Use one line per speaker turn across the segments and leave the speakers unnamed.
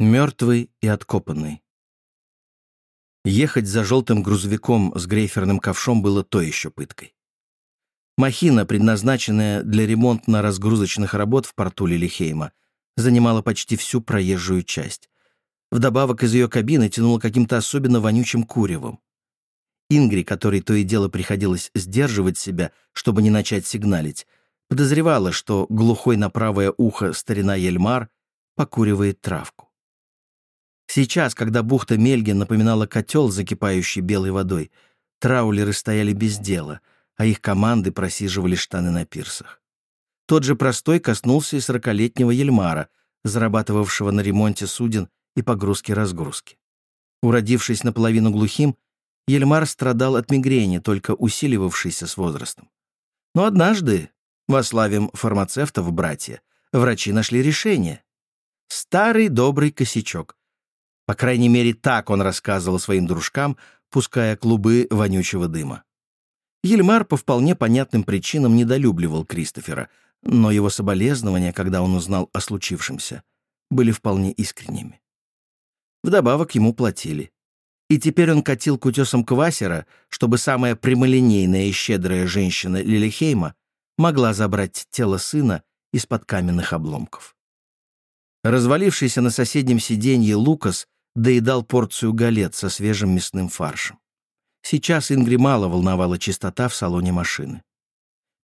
Мертвый и откопанный. Ехать за желтым грузовиком с грейферным ковшом было то еще пыткой. Махина, предназначенная для ремонтно-разгрузочных работ в порту Лилихейма, занимала почти всю проезжую часть. Вдобавок из ее кабины тянуло каким-то особенно вонючим куревом. Ингри, которой то и дело приходилось сдерживать себя, чтобы не начать сигналить, подозревала, что глухой на правое ухо старина Ельмар покуривает травку. Сейчас, когда бухта Мельген напоминала котел, закипающий белой водой, траулеры стояли без дела, а их команды просиживали штаны на пирсах. Тот же простой коснулся и сорокалетнего Ельмара, зарабатывавшего на ремонте суден и погрузке-разгрузке. Уродившись наполовину глухим, Ельмар страдал от мигрени, только усиливавшейся с возрастом. Но однажды, во славе фармацевтов братья, врачи нашли решение. Старый добрый косячок. По крайней мере, так он рассказывал своим дружкам, пуская клубы вонючего дыма. Ельмар по вполне понятным причинам недолюбливал Кристофера, но его соболезнования, когда он узнал о случившемся, были вполне искренними. Вдобавок ему платили. И теперь он катил к утесам Квасера, чтобы самая прямолинейная и щедрая женщина Лилихейма могла забрать тело сына из-под каменных обломков. Развалившийся на соседнем сиденье Лукас доедал порцию галет со свежим мясным фаршем. Сейчас Ингри мало волновала чистота в салоне машины.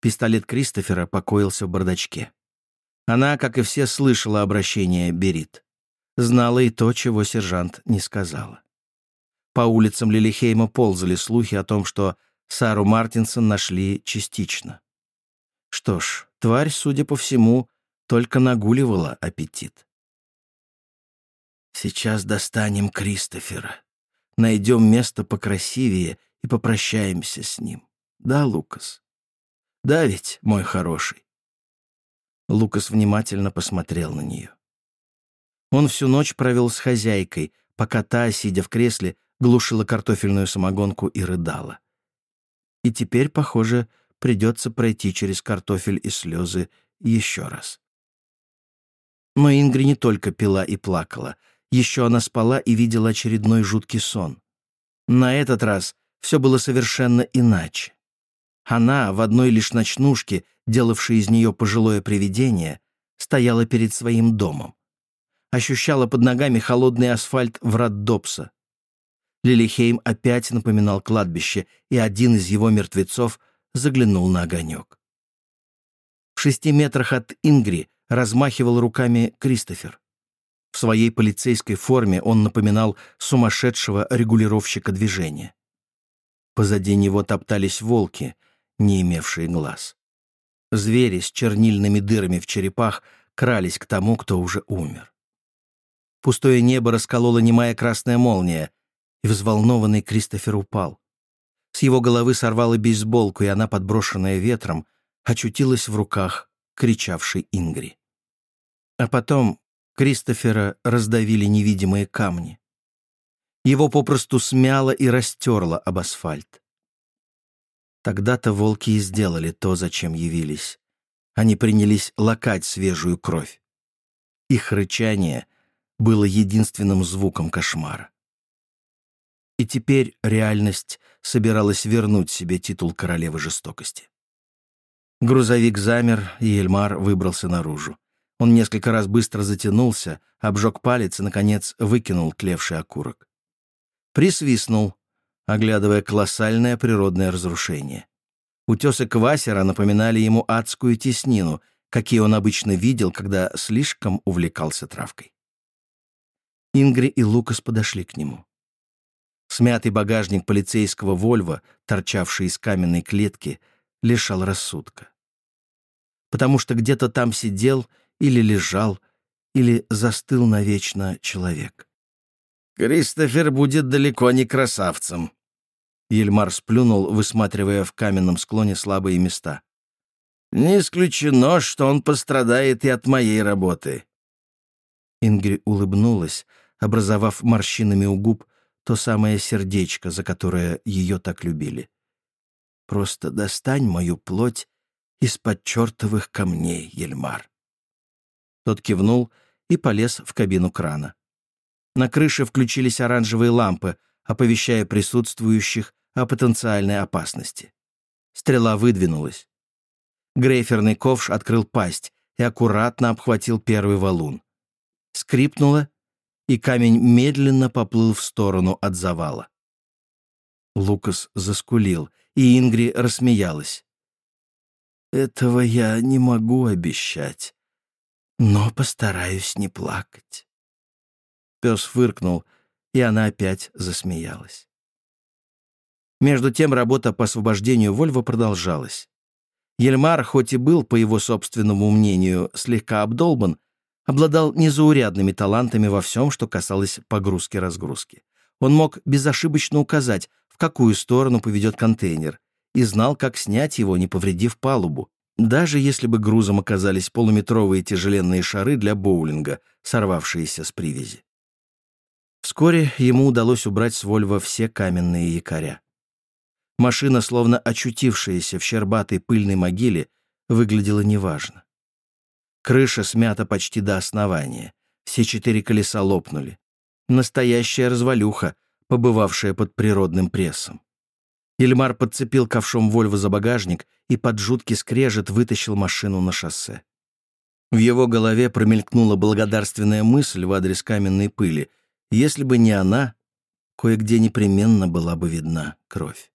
Пистолет Кристофера покоился в бардачке. Она, как и все, слышала обращение Берит. Знала и то, чего сержант не сказала. По улицам Лилихейма ползали слухи о том, что Сару Мартинсон нашли частично. Что ж, тварь, судя по всему, только нагуливала аппетит. «Сейчас достанем Кристофера», найдем место покрасивее и попрощаемся с ним. Да, Лукас? Да ведь, мой хороший?» Лукас внимательно посмотрел на нее. Он всю ночь провел с хозяйкой, пока та, сидя в кресле, глушила картофельную самогонку и рыдала. И теперь, похоже, придется пройти через картофель и слезы еще раз. Но Ингри не только пила и плакала — еще она спала и видела очередной жуткий сон. На этот раз все было совершенно иначе. Она, в одной лишь ночнушке, делавшей из нее пожилое привидение, стояла перед своим домом. Ощущала под ногами холодный асфальт врат Добса. Лилихейм опять напоминал кладбище, и один из его мертвецов заглянул на огонек. В шести метрах от Ингри размахивал руками Кристофер. В своей полицейской форме он напоминал сумасшедшего регулировщика движения. Позади него топтались волки, не имевшие глаз. Звери с чернильными дырами в черепах крались к тому, кто уже умер. Пустое небо расколола немая красная молния, и взволнованный Кристофер упал. С его головы сорвала бейсболку, и она, подброшенная ветром, очутилась в руках кричавшей Ингри. А потом Кристофера раздавили невидимые камни. Его попросту смяло и растерло об асфальт. Тогда-то волки и сделали то, зачем явились. Они принялись лакать свежую кровь. Их рычание было единственным звуком кошмара. И теперь реальность собиралась вернуть себе титул королевы жестокости. Грузовик замер, и Эльмар выбрался наружу. Он несколько раз быстро затянулся, обжег палец и, наконец, выкинул тлевший окурок. Присвистнул, оглядывая колоссальное природное разрушение. Утесы Квасера напоминали ему адскую теснину, какие он обычно видел, когда слишком увлекался травкой. Ингри и Лукас подошли к нему. Смятый багажник полицейского «Вольво», торчавший из каменной клетки, лишал рассудка. Потому что где-то там сидел или лежал, или застыл навечно человек. «Кристофер будет далеко не красавцем», — Ельмар сплюнул, высматривая в каменном склоне слабые места. «Не исключено, что он пострадает и от моей работы». Ингри улыбнулась, образовав морщинами у губ то самое сердечко, за которое ее так любили. «Просто достань мою плоть из-под чертовых камней, Ельмар». Тот кивнул и полез в кабину крана. На крыше включились оранжевые лампы, оповещая присутствующих о потенциальной опасности. Стрела выдвинулась. Грейферный ковш открыл пасть и аккуратно обхватил первый валун. Скрипнуло, и камень медленно поплыл в сторону от завала. Лукас заскулил, и Ингри рассмеялась. «Этого я не могу обещать, но постараюсь не плакать». Пес фыркнул, и она опять засмеялась. Между тем работа по освобождению Вольва продолжалась. Ельмар, хоть и был, по его собственному мнению, слегка обдолбан, обладал незаурядными талантами во всем, что касалось погрузки-разгрузки. Он мог безошибочно указать, в какую сторону поведет контейнер, и знал, как снять его, не повредив палубу, даже если бы грузом оказались полуметровые тяжеленные шары для боулинга, сорвавшиеся с привязи. Вскоре ему удалось убрать с Вольва все каменные якоря. Машина, словно очутившаяся в щербатой пыльной могиле, выглядела неважно. Крыша смята почти до основания, все четыре колеса лопнули. Настоящая развалюха, побывавшая под природным прессом. Ильмар подцепил ковшом Вольво за багажник и под жуткий скрежет вытащил машину на шоссе. В его голове промелькнула благодарственная мысль в адрес каменной пыли. Если бы не она, кое-где непременно была бы видна кровь.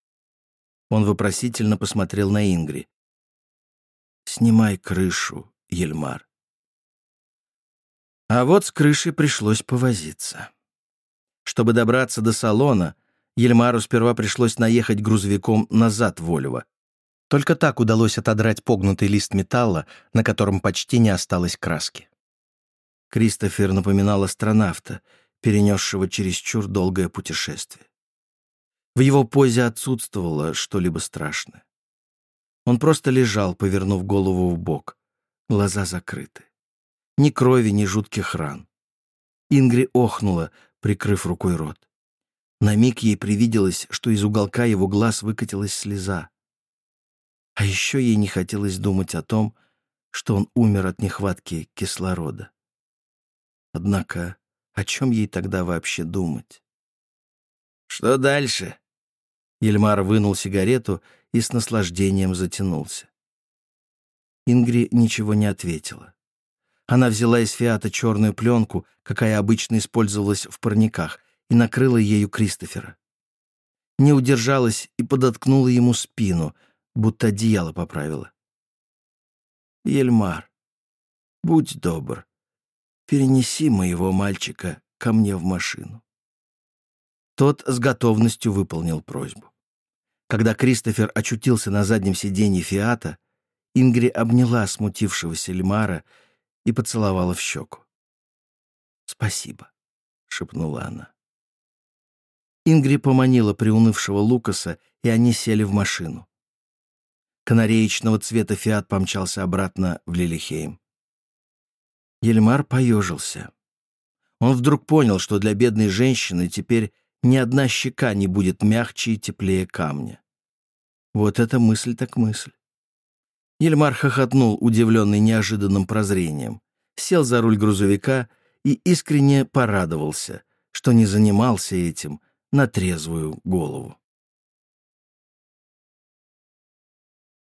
Он вопросительно посмотрел на Ингри. «Снимай крышу, Ельмар». А вот с крышей пришлось повозиться. Чтобы добраться до салона, Ельмару сперва пришлось наехать грузовиком назад в Ольво. Только так удалось отодрать погнутый лист металла, на котором почти не осталось краски. Кристофер напоминал астронавта, перенесшего чересчур долгое путешествие. В его позе отсутствовало что-либо страшное. Он просто лежал, повернув голову в бок, глаза закрыты. Ни крови, ни жутких ран. Ингри охнула, прикрыв рукой рот. На миг ей привиделось, что из уголка его глаз выкатилась слеза. А еще ей не хотелось думать о том, что он умер от нехватки кислорода. Однако, о чем ей тогда вообще думать? «Что дальше?» Ельмар вынул сигарету и с наслаждением затянулся. Ингри ничего не ответила. Она взяла из фиата черную пленку, какая обычно использовалась в парниках, и накрыла ею Кристофера. Не удержалась и подоткнула ему спину, будто одеяло поправила. «Ельмар, будь добр, перенеси моего мальчика ко мне в машину». Тот с готовностью выполнил просьбу. Когда Кристофер очутился на заднем сиденье «Фиата», Ингри обняла смутившегося Эльмара и поцеловала в щеку. «Спасибо», — шепнула она. Ингри поманила приунывшего Лукаса, и они сели в машину. Канареечного цвета «Фиат» помчался обратно в Лилихейм. Ельмар поежился. Он вдруг понял, что для бедной женщины теперь ни одна щека не будет мягче и теплее камня. Вот эта мысль так мысль. Ельмар хохотнул, удивленный неожиданным прозрением, сел за руль грузовика и искренне порадовался, что не занимался этим на трезвую голову.